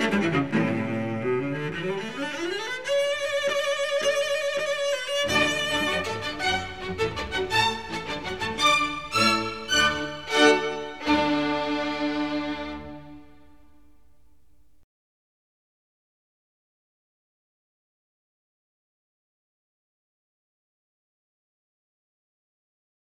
うん。